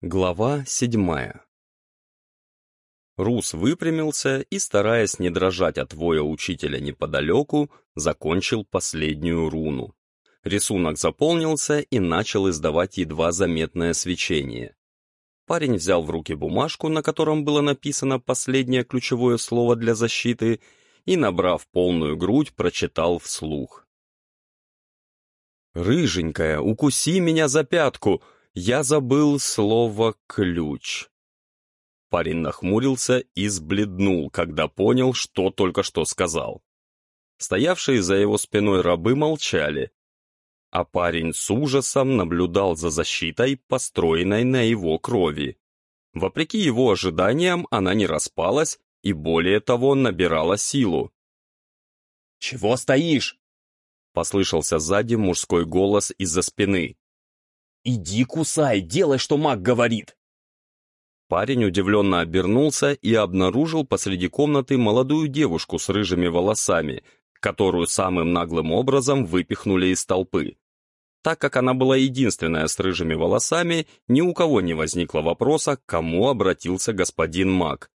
Глава седьмая Рус выпрямился и, стараясь не дрожать от воя учителя неподалеку, закончил последнюю руну. Рисунок заполнился и начал издавать едва заметное свечение. Парень взял в руки бумажку, на котором было написано последнее ключевое слово для защиты, и, набрав полную грудь, прочитал вслух. «Рыженькая, укуси меня за пятку!» Я забыл слово «ключ». Парень нахмурился и сбледнул, когда понял, что только что сказал. Стоявшие за его спиной рабы молчали, а парень с ужасом наблюдал за защитой, построенной на его крови. Вопреки его ожиданиям, она не распалась и, более того, набирала силу. «Чего стоишь?» — послышался сзади мужской голос из-за спины. «Иди кусай, делай, что маг говорит!» Парень удивленно обернулся и обнаружил посреди комнаты молодую девушку с рыжими волосами, которую самым наглым образом выпихнули из толпы. Так как она была единственная с рыжими волосами, ни у кого не возникло вопроса, к кому обратился господин маг.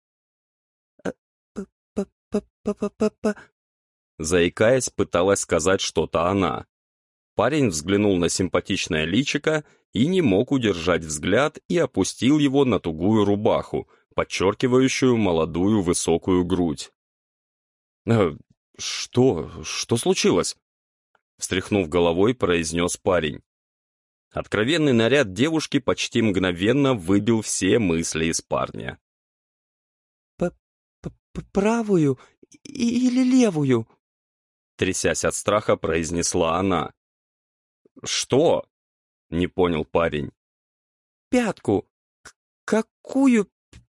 Заикаясь, пыталась сказать что-то она. Парень взглянул на симпатичное личико и не мог удержать взгляд и опустил его на тугую рубаху, подчеркивающую молодую высокую грудь. «Э, «Что? Что случилось?» Встряхнув головой, произнес парень. Откровенный наряд девушки почти мгновенно выбил все мысли из парня. П -п «Правую или левую?» Трясясь от страха, произнесла она. «Что?» — не понял парень. «Пятку! какую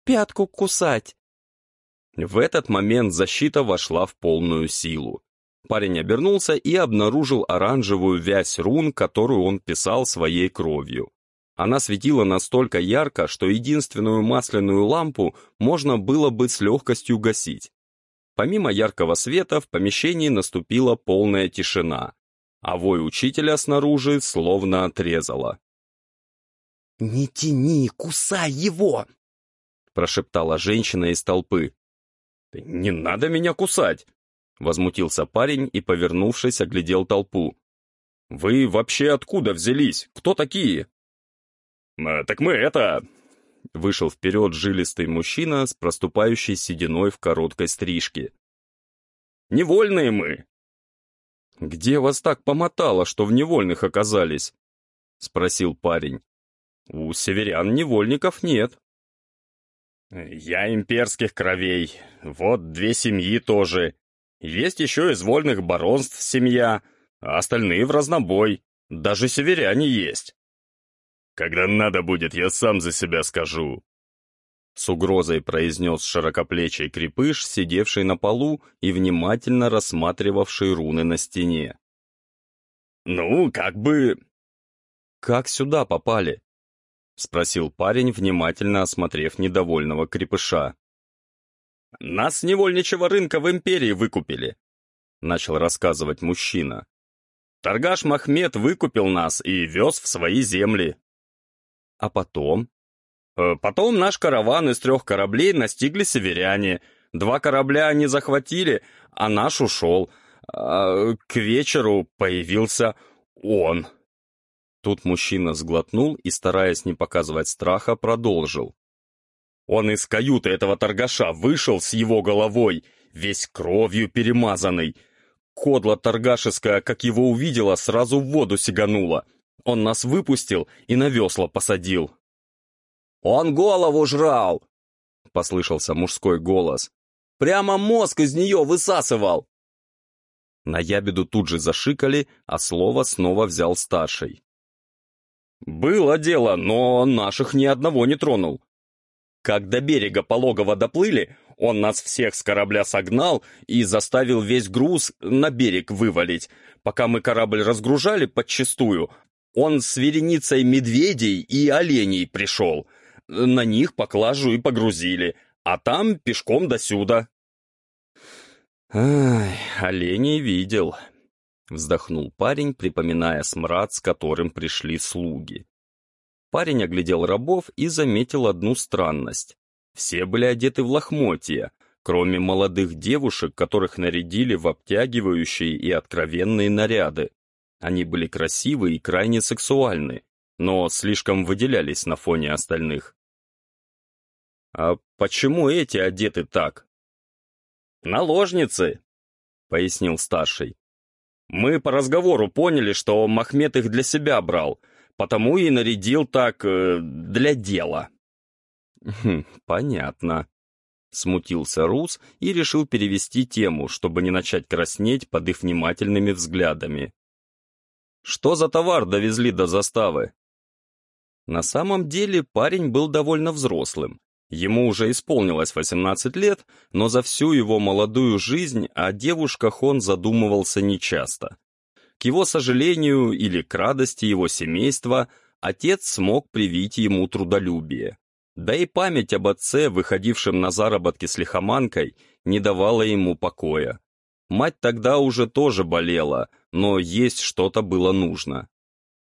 пятку кусать?» В этот момент защита вошла в полную силу. Парень обернулся и обнаружил оранжевую вязь рун, которую он писал своей кровью. Она светила настолько ярко, что единственную масляную лампу можно было бы с легкостью гасить. Помимо яркого света в помещении наступила полная тишина, а вой учителя снаружи словно отрезало. «Не тяни, кусай его!» прошептала женщина из толпы. «Не надо меня кусать!» Возмутился парень и, повернувшись, оглядел толпу. «Вы вообще откуда взялись? Кто такие?» «Э, «Так мы это...» Вышел вперед жилистый мужчина с проступающей сединой в короткой стрижке. «Невольные мы!» «Где вас так помотало, что в невольных оказались?» — спросил парень. «У северян невольников нет». «Я имперских кровей, вот две семьи тоже. Есть еще из вольных баронств семья, а остальные в разнобой, даже северяне есть». «Когда надо будет, я сам за себя скажу», с угрозой произнес широкоплечий крепыш, сидевший на полу и внимательно рассматривавший руны на стене. «Ну, как бы...» «Как сюда попали?» — спросил парень, внимательно осмотрев недовольного крепыша. «Нас с невольничего рынка в империи выкупили», — начал рассказывать мужчина. «Торгаш Махмед выкупил нас и вез в свои земли». «А потом?» Э, потом наш караван из трех кораблей настигли северяне. Два корабля они захватили, а наш ушел. А к вечеру появился он. Тут мужчина сглотнул и, стараясь не показывать страха, продолжил. Он из каюты этого торгаша вышел с его головой, весь кровью перемазанный. Кодла торгашеская, как его увидела, сразу в воду сиганула. Он нас выпустил и на весла посадил. «Он голову жрал!» — послышался мужской голос. «Прямо мозг из нее высасывал!» На ябеду тут же зашикали, а слово снова взял старший. «Было дело, но наших ни одного не тронул. Как до берега пологово доплыли, он нас всех с корабля согнал и заставил весь груз на берег вывалить. Пока мы корабль разгружали подчистую, он с вереницей медведей и оленей пришел — на них поклажу и погрузили, а там пешком до сюда. «Ай, оленей видел», — вздохнул парень, припоминая смрад, с которым пришли слуги. Парень оглядел рабов и заметил одну странность. Все были одеты в лохмотья, кроме молодых девушек, которых нарядили в обтягивающие и откровенные наряды. Они были красивы и крайне сексуальны, но слишком выделялись на фоне остальных. «А почему эти одеты так?» «Наложницы», — пояснил старший. «Мы по разговору поняли, что Махмед их для себя брал, потому и нарядил так э, для дела». «Хм, понятно», — смутился Рус и решил перевести тему, чтобы не начать краснеть под их внимательными взглядами. «Что за товар довезли до заставы?» На самом деле парень был довольно взрослым. Ему уже исполнилось 18 лет, но за всю его молодую жизнь о девушках он задумывался нечасто. К его сожалению или к радости его семейства, отец смог привить ему трудолюбие. Да и память об отце, выходившем на заработки с лихоманкой, не давала ему покоя. Мать тогда уже тоже болела, но есть что-то было нужно.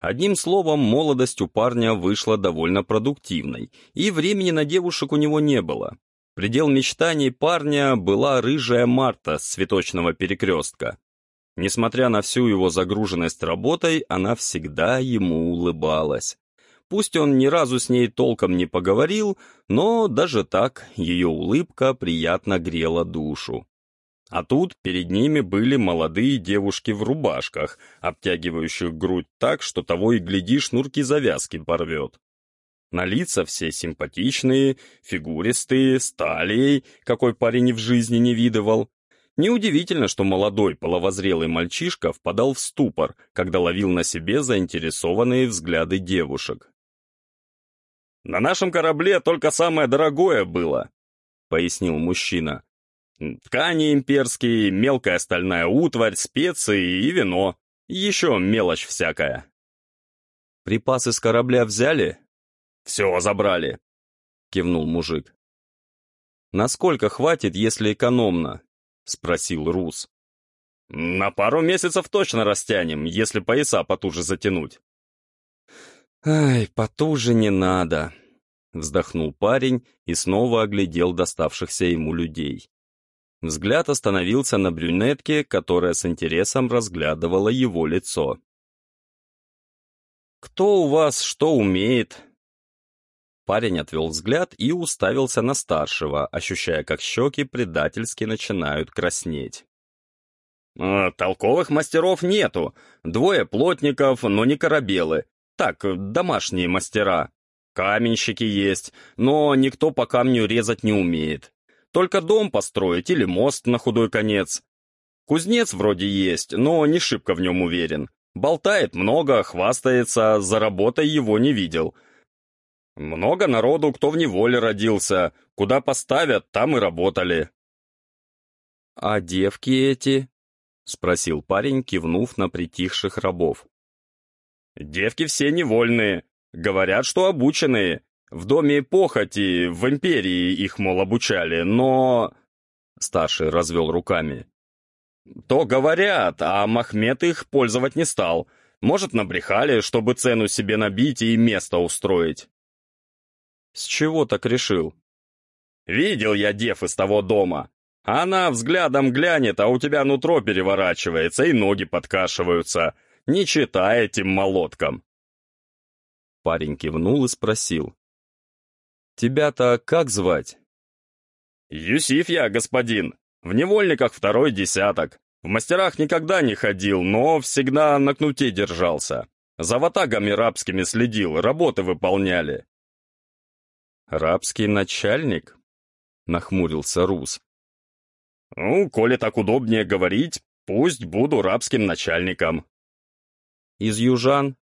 Одним словом, молодость у парня вышла довольно продуктивной, и времени на девушек у него не было. Предел мечтаний парня была рыжая Марта с цветочного перекрестка. Несмотря на всю его загруженность работой, она всегда ему улыбалась. Пусть он ни разу с ней толком не поговорил, но даже так ее улыбка приятно грела душу. А тут перед ними были молодые девушки в рубашках, обтягивающих грудь так, что того и гляди шнурки завязки порвет. На лица все симпатичные, фигуристые, сталией, какой парень и в жизни не видывал. Неудивительно, что молодой половозрелый мальчишка впадал в ступор, когда ловил на себе заинтересованные взгляды девушек. «На нашем корабле только самое дорогое было», — пояснил мужчина. Ткани имперские, мелкая стальная утварь, специи и вино. Еще мелочь всякая. Припасы с корабля взяли? Все забрали, кивнул мужик. Насколько хватит, если экономно? Спросил Рус. На пару месяцев точно растянем, если пояса потуже затянуть. Ай, потуже не надо, вздохнул парень и снова оглядел доставшихся ему людей. Взгляд остановился на брюнетке, которая с интересом разглядывала его лицо. «Кто у вас что умеет?» Парень отвел взгляд и уставился на старшего, ощущая, как щеки предательски начинают краснеть. «Э, «Толковых мастеров нету. Двое плотников, но не корабелы. Так, домашние мастера. Каменщики есть, но никто по камню резать не умеет. Только дом построить или мост на худой конец. Кузнец вроде есть, но не шибко в нем уверен. Болтает много, хвастается, за работой его не видел. Много народу, кто в неволе родился. Куда поставят, там и работали. «А девки эти?» — спросил парень, кивнув на притихших рабов. «Девки все невольные. Говорят, что обученные. В доме похоти, в империи их, мол, обучали, но...» Старший развел руками. «То говорят, а Махмед их пользовать не стал. Может, набрехали, чтобы цену себе набить и место устроить». «С чего так решил?» «Видел я дев из того дома. Она взглядом глянет, а у тебя нутро переворачивается и ноги подкашиваются. Не читай этим молоткам». Парень кивнул и спросил. Тебя-то как звать?» «Юсиф я, господин. В невольниках второй десяток. В мастерах никогда не ходил, но всегда на кнуте держался. За ватагами рабскими следил, работы выполняли». «Рабский начальник?» — нахмурился Рус. «Ну, коли так удобнее говорить, пусть буду рабским начальником». «Из южан?»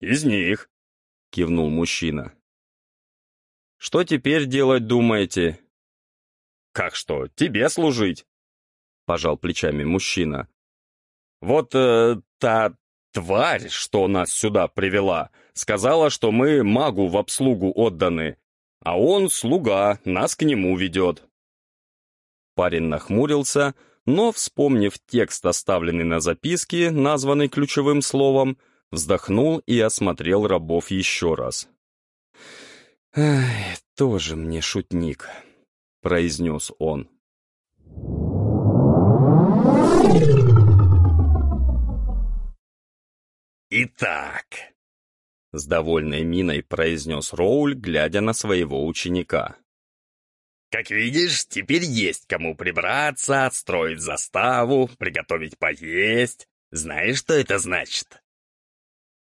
«Из них», — кивнул мужчина. Что теперь делать думаете?» «Как что, тебе служить?» — пожал плечами мужчина. «Вот э, та тварь, что нас сюда привела, сказала, что мы магу в обслугу отданы, а он, слуга, нас к нему ведет». Парень нахмурился, но, вспомнив текст, оставленный на записке, названный ключевым словом, Вздохнул и осмотрел рабов еще раз. «Ай, тоже мне шутник», — произнес он. «Итак», — с довольной миной произнес Роуль, глядя на своего ученика. «Как видишь, теперь есть кому прибраться, отстроить заставу, приготовить поесть. Знаешь, что это значит?»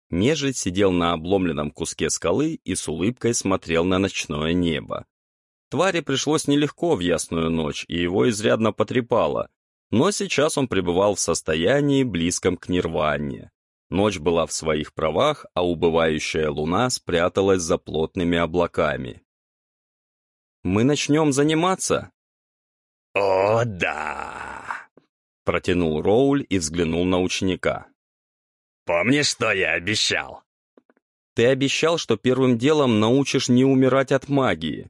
Нежить сидел на обломленном куске скалы и с улыбкой смотрел на ночное небо. Твари пришлось нелегко в ясную ночь, и его изрядно потрепало, но сейчас он пребывал в состоянии, близком к нирване. Ночь была в своих правах, а убывающая луна спряталась за плотными облаками. «Мы начнем заниматься?» «О, да!» — протянул Роуль и взглянул на ученика. «Помнишь, что я обещал?» «Ты обещал, что первым делом научишь не умирать от магии».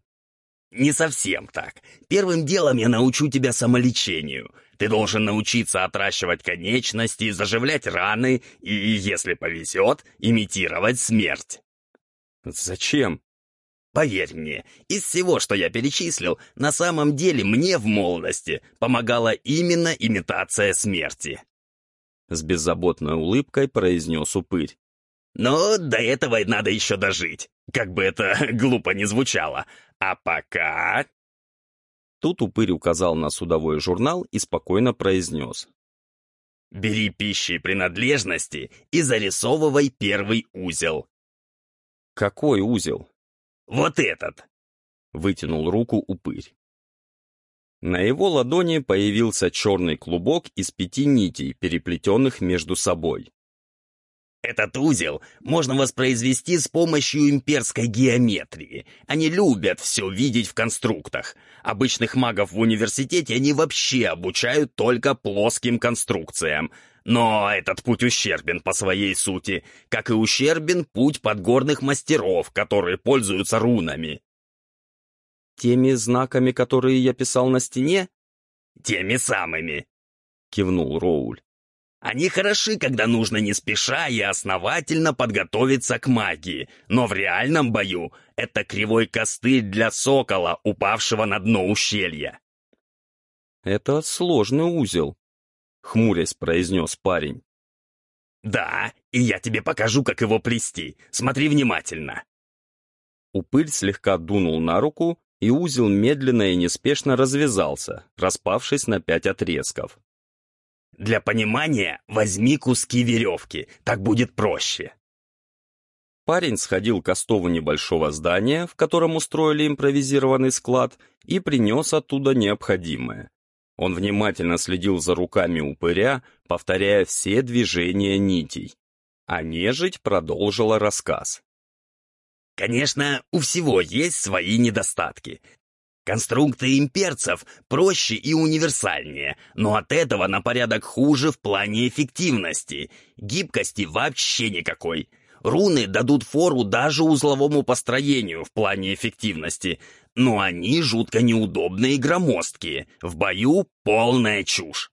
«Не совсем так. Первым делом я научу тебя самолечению. Ты должен научиться отращивать конечности, заживлять раны и, если повезет, имитировать смерть». «Зачем?» Поверь мне, из всего, что я перечислил, на самом деле мне в молодости помогала именно имитация смерти. С беззаботной улыбкой произнес упырь. Но до этого надо еще дожить, как бы это глупо не звучало. А пока... Тут упырь указал на судовой журнал и спокойно произнес. «Бери пищи и принадлежности и зарисовывай первый узел». «Какой узел?» «Вот этот!» — вытянул руку упырь. На его ладони появился черный клубок из пяти нитей, переплетенных между собой. Этот узел можно воспроизвести с помощью имперской геометрии. Они любят все видеть в конструктах. Обычных магов в университете они вообще обучают только плоским конструкциям. Но этот путь ущербен по своей сути, как и ущербен путь подгорных мастеров, которые пользуются рунами. «Теми знаками, которые я писал на стене?» «Теми самыми», — кивнул Роуль. Они хороши, когда нужно не спеша и основательно подготовиться к магии, но в реальном бою это кривой костыль для сокола, упавшего на дно ущелья. «Это сложный узел», — хмурясь произнес парень. «Да, и я тебе покажу, как его плести. Смотри внимательно». Упырь слегка дунул на руку, и узел медленно и неспешно развязался, распавшись на пять отрезков. Для понимания возьми куски веревки, так будет проще. Парень сходил к остову небольшого здания, в котором устроили импровизированный склад, и принес оттуда необходимое. Он внимательно следил за руками упыря, повторяя все движения нитей. А нежить продолжила рассказ. Конечно, у всего есть свои недостатки. Конструкты имперцев проще и универсальнее, но от этого на порядок хуже в плане эффективности. Гибкости вообще никакой. Руны дадут фору даже узловому построению в плане эффективности, но они жутко неудобные и громоздкие. В бою полная чушь.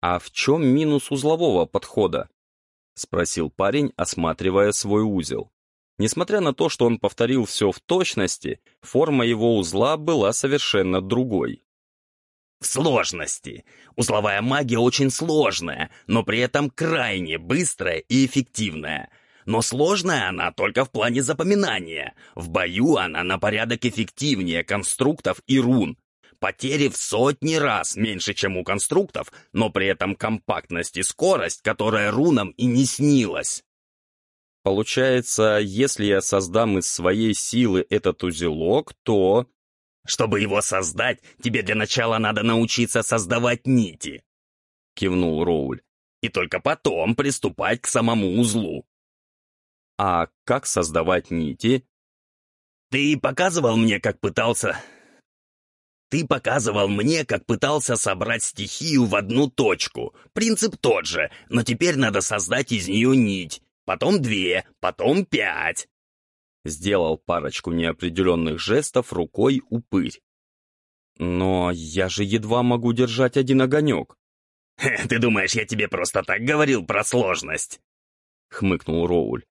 «А в чем минус узлового подхода?» — спросил парень, осматривая свой узел. Несмотря на то, что он повторил все в точности, форма его узла была совершенно другой. В сложности. Узловая магия очень сложная, но при этом крайне быстрая и эффективная. Но сложная она только в плане запоминания. В бою она на порядок эффективнее конструктов и рун. Потери в сотни раз меньше, чем у конструктов, но при этом компактность и скорость, которая рунам и не снилась. Получается, если я создам из своей силы этот узелок, то... Чтобы его создать, тебе для начала надо научиться создавать нити. Кивнул Роуль. И только потом приступать к самому узлу. А как создавать нити? Ты показывал мне, как пытался... Ты показывал мне, как пытался собрать стихию в одну точку. Принцип тот же, но теперь надо создать из нее нить потом две, потом пять. Сделал парочку неопределенных жестов рукой упырь. Но я же едва могу держать один огонек. Ты думаешь, я тебе просто так говорил про сложность? — хмыкнул Роуль.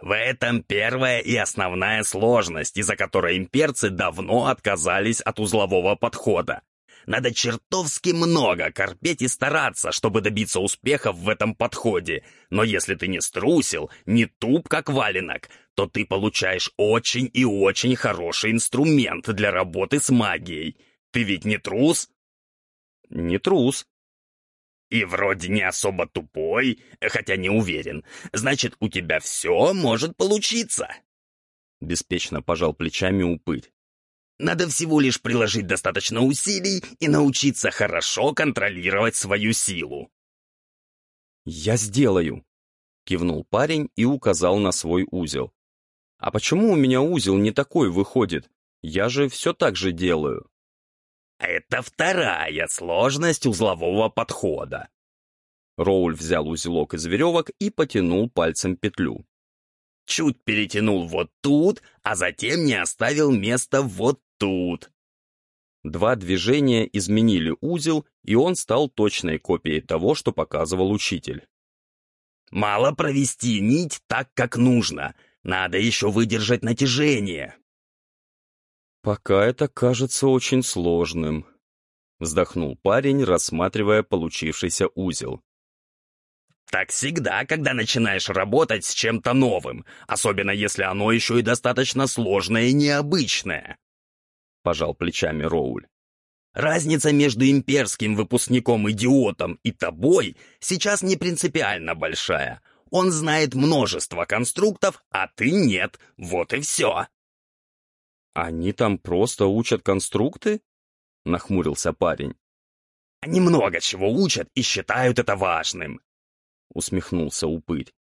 В этом первая и основная сложность, из-за которой имперцы давно отказались от узлового подхода. Надо чертовски много корпеть и стараться, чтобы добиться успехов в этом подходе. Но если ты не струсил, не туп как валенок, то ты получаешь очень и очень хороший инструмент для работы с магией. Ты ведь не трус? Не трус. И вроде не особо тупой, хотя не уверен. Значит, у тебя все может получиться. Беспечно пожал плечами упырь. Надо всего лишь приложить достаточно усилий и научиться хорошо контролировать свою силу. «Я сделаю», — кивнул парень и указал на свой узел. «А почему у меня узел не такой выходит? Я же все так же делаю». Это вторая сложность узлового подхода. Роуль взял узелок из веревок и потянул пальцем петлю. Чуть перетянул вот тут, а затем не оставил места вот тут. Два движения изменили узел, и он стал точной копией того, что показывал учитель. Мало провести нить так, как нужно. Надо еще выдержать натяжение. «Пока это кажется очень сложным», — вздохнул парень, рассматривая получившийся узел. «Так всегда, когда начинаешь работать с чем-то новым, особенно если оно еще и достаточно сложное и необычное», — пожал плечами Роуль. «Разница между имперским выпускником-идиотом и тобой сейчас не принципиально большая. Он знает множество конструктов, а ты нет, вот и все». «Они там просто учат конструкты?» — нахмурился парень. «Они много чего учат и считают это важным», — усмехнулся упырь.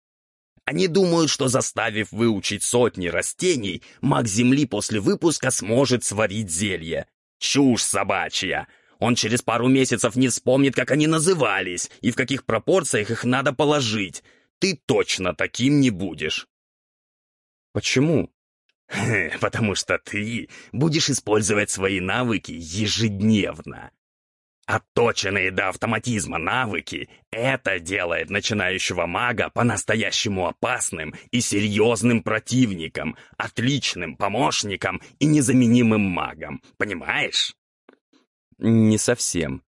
«Они думают, что заставив выучить сотни растений, маг Земли после выпуска сможет сварить зелье. Чушь собачья! Он через пару месяцев не вспомнит, как они назывались и в каких пропорциях их надо положить. Ты точно таким не будешь». «Почему?» Потому что ты будешь использовать свои навыки ежедневно. Отточенные до автоматизма навыки — это делает начинающего мага по-настоящему опасным и серьезным противником, отличным помощником и незаменимым магом. Понимаешь? Не совсем.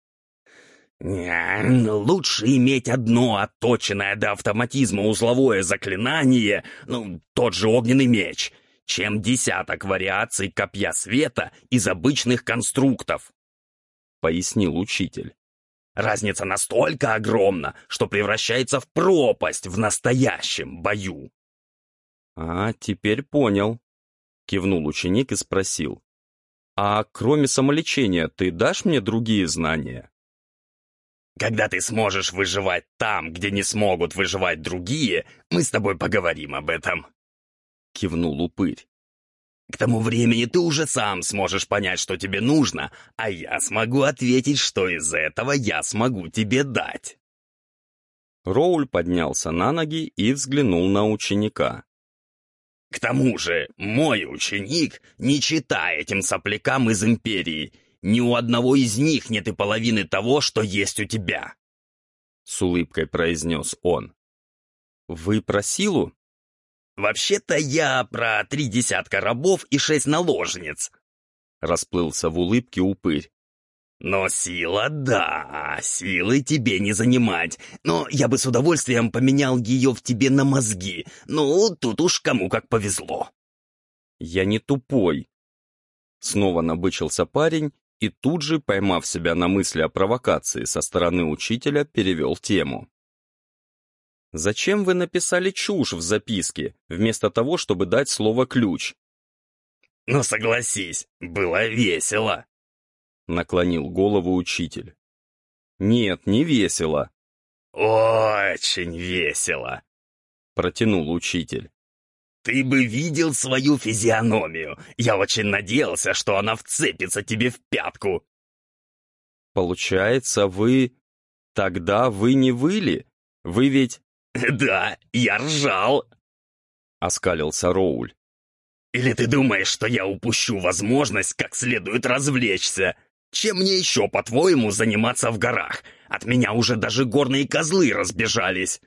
Лучше иметь одно отточенное до автоматизма узловое заклинание, ну, тот же огненный меч, чем десяток вариаций копья света из обычных конструктов», — пояснил учитель. «Разница настолько огромна, что превращается в пропасть в настоящем бою». «А, теперь понял», — кивнул ученик и спросил. «А кроме самолечения ты дашь мне другие знания?» «Когда ты сможешь выживать там, где не смогут выживать другие, мы с тобой поговорим об этом», — кивнул упырь. «К тому времени ты уже сам сможешь понять, что тебе нужно, а я смогу ответить, что из этого я смогу тебе дать». Роуль поднялся на ноги и взглянул на ученика. «К тому же, мой ученик, не читай этим соплякам из Империи, ни у одного из них нет и половины того, что есть у тебя!» С улыбкой произнес он. «Вы про силу?» «Вообще-то я про три десятка рабов и шесть наложниц», — расплылся в улыбке упырь. «Но сила, да, силы тебе не занимать. Но я бы с удовольствием поменял ее в тебе на мозги. Ну, тут уж кому как повезло». «Я не тупой». Снова набычился парень и тут же, поймав себя на мысли о провокации со стороны учителя, перевел тему. Зачем вы написали чушь в записке, вместо того, чтобы дать слово «ключ»?» «Ну, согласись, было весело», — наклонил голову учитель. «Нет, не весело». «Очень весело», — протянул учитель. «Ты бы видел свою физиономию. Я очень надеялся, что она вцепится тебе в пятку». «Получается, вы... Тогда вы не выли? Вы ведь...» «Да, я ржал!» — оскалился Роуль. «Или ты думаешь, что я упущу возможность как следует развлечься? Чем мне еще, по-твоему, заниматься в горах? От меня уже даже горные козлы разбежались!»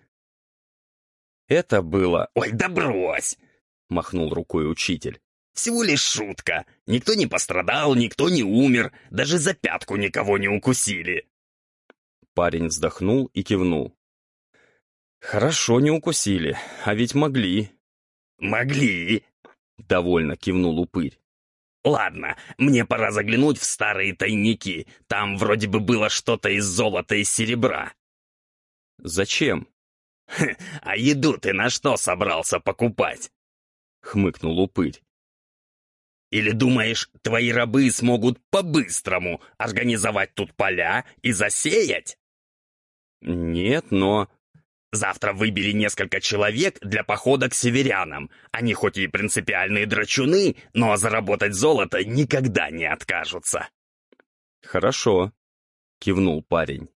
Это было... «Ой, да брось!» — махнул рукой учитель. «Всего лишь шутка. Никто не пострадал, никто не умер, даже за пятку никого не укусили». Парень вздохнул и кивнул. «Хорошо не укусили, а ведь могли». «Могли!» — довольно кивнул упырь. «Ладно, мне пора заглянуть в старые тайники. Там вроде бы было что-то из золота и серебра». «Зачем?» «А еду ты на что собрался покупать?» — хмыкнул упырь. «Или думаешь, твои рабы смогут по-быстрому организовать тут поля и засеять?» «Нет, но...» Завтра выбери несколько человек для похода к северянам. Они хоть и принципиальные драчуны, но заработать золото никогда не откажутся». «Хорошо», — кивнул парень.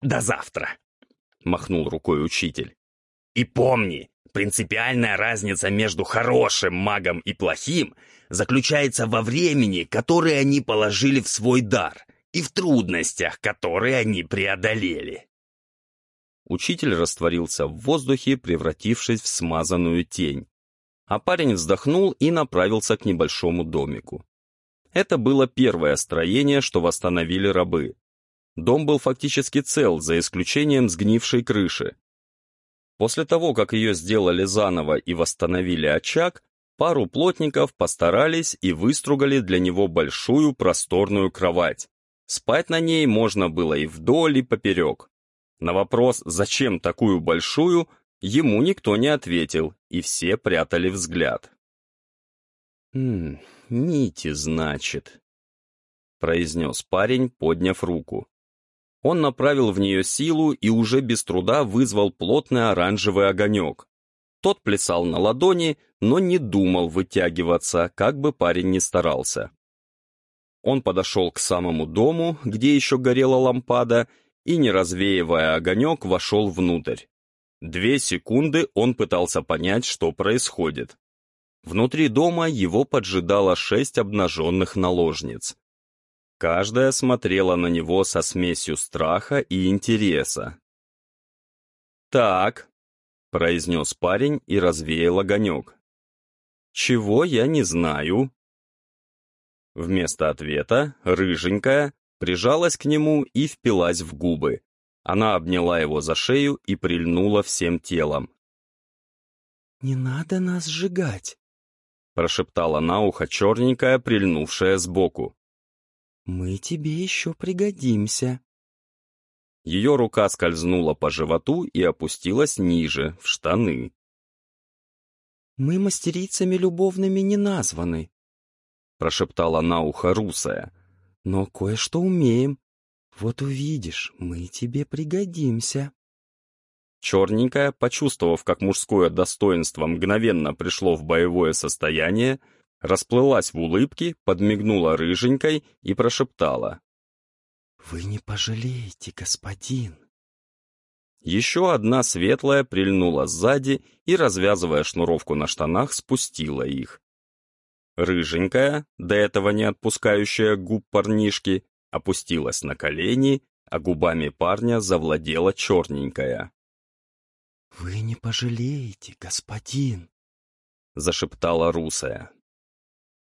«До завтра», — махнул рукой учитель. «И помни, принципиальная разница между хорошим магом и плохим заключается во времени, которое они положили в свой дар, и в трудностях, которые они преодолели». Учитель растворился в воздухе, превратившись в смазанную тень. А парень вздохнул и направился к небольшому домику. Это было первое строение, что восстановили рабы. Дом был фактически цел, за исключением сгнившей крыши. После того, как ее сделали заново и восстановили очаг, пару плотников постарались и выстругали для него большую просторную кровать. Спать на ней можно было и вдоль, и поперек. На вопрос, зачем такую большую, ему никто не ответил, и все прятали взгляд. «Хм, нити, значит», — произнес парень, подняв руку. Он направил в нее силу и уже без труда вызвал плотный оранжевый огонек. Тот плясал на ладони, но не думал вытягиваться, как бы парень ни старался. Он подошел к самому дому, где еще горела лампада, и, не развеивая огонек, вошел внутрь. Две секунды он пытался понять, что происходит. Внутри дома его поджидало шесть обнаженных наложниц. Каждая смотрела на него со смесью страха и интереса. «Так», — произнес парень и развеял огонек. «Чего я не знаю?» Вместо ответа рыженькая, прижалась к нему и впилась в губы. Она обняла его за шею и прильнула всем телом. «Не надо нас сжигать», — прошептала на ухо черненькая, прильнувшая сбоку. «Мы тебе еще пригодимся». Ее рука скользнула по животу и опустилась ниже, в штаны. «Мы мастерицами любовными не названы», — прошептала на ухо русая но кое-что умеем. Вот увидишь, мы тебе пригодимся». Черненькая, почувствовав, как мужское достоинство мгновенно пришло в боевое состояние, расплылась в улыбке, подмигнула рыженькой и прошептала. «Вы не пожалеете, господин!» Еще одна светлая прильнула сзади и, развязывая шнуровку на штанах, спустила их. Рыженькая, до этого не отпускающая губ парнишки, опустилась на колени, а губами парня завладела черненькая. «Вы не пожалеете, господин!» — зашептала русая.